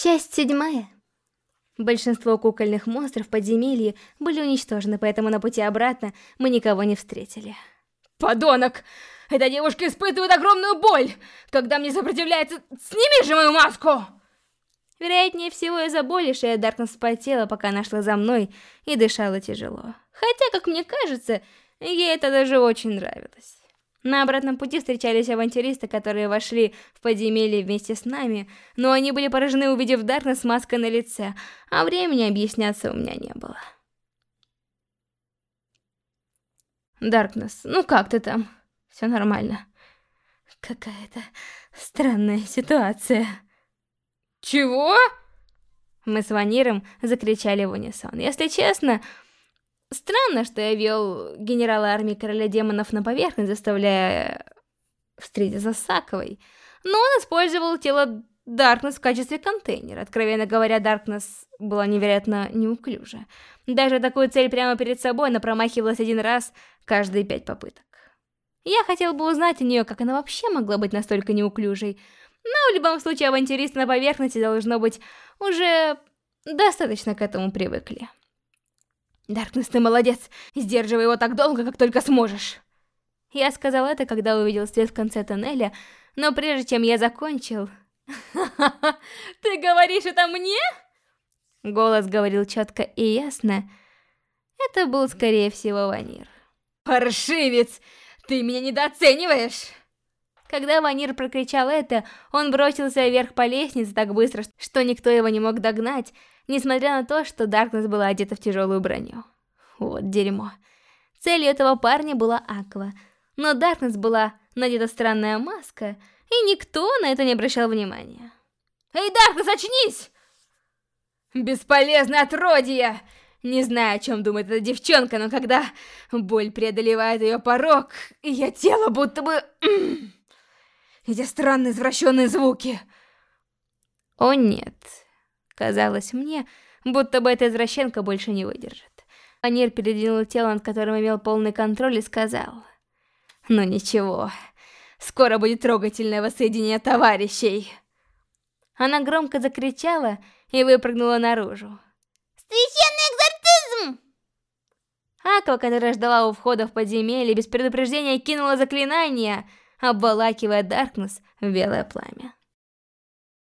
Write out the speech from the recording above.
Часть седьмая. Большинство кукольных монстров в подземелье были уничтожены, поэтому на пути обратно мы никого не встретили. Подонок! Эта девушка испытывает огромную боль! Когда мне сопротивляется... Сними же мою маску! Вероятнее всего из-за боли шея Даркнесс спотела, пока она шла за мной и дышала тяжело. Хотя, как мне кажется, ей это даже очень нравилось. На обратном пути встречались авантюристы, которые вошли в подземелье вместе с нами, но они были поражены, увидев Дарна с маской на лице, а времени объясняться у меня не было. Даркнесс, ну как ты там? Все нормально. Какая-то странная ситуация. Чего? Мы с Ваниром закричали в унисон. Если честно, Странно, что я вел генерала армии короля демонов на поверхность, заставляя встретиться с Саковой. Но он использовал тело Даркнесс в качестве контейнера. Откровенно говоря, Даркнесс была невероятно неуклюжа. Даже такую цель прямо перед собой она промахивалась один раз каждые пять попыток. Я хотел бы узнать у нее, как она вообще могла быть настолько неуклюжей. Но в любом случае авантюристы на поверхности, должно быть, уже достаточно к этому привыкли. Даркнесс, ты молодец. Сдерживай его так долго, как только сможешь. Я сказал это, когда увидел свет в конце тоннеля, но прежде чем я закончил... Ты говоришь это мне? Голос говорил четко и ясно. Это был, скорее всего, Ванир. Паршивец! Ты меня недооцениваешь! Когда Ванир прокричал это, он бросился вверх по лестнице так быстро, что никто его не мог догнать, несмотря на то, что Даркнесс была одета в тяжелую броню. Вот дерьмо. Целью этого парня была Аква, но Даркнесс была надета странная маска, и никто на это не обращал внимания. «Эй, Даркнесс, очнись!» «Бесполезное отродье!» Не знаю, о чем думает эта девчонка, но когда боль преодолевает ее порог, ее тело будто бы... Эти странные извращенные звуки. О нет, Казалось мне, будто бы эта извращенка больше не выдержит. Анир передвинул тело, над которым имел полный контроль, и сказал... «Ну ничего, скоро будет трогательное воссоединение товарищей!» Она громко закричала и выпрыгнула наружу. «Священный экзорцизм!» Аква, которая ждала у входа в подземелье, без предупреждения кинула заклинание, обволакивая Даркнесс в белое пламя.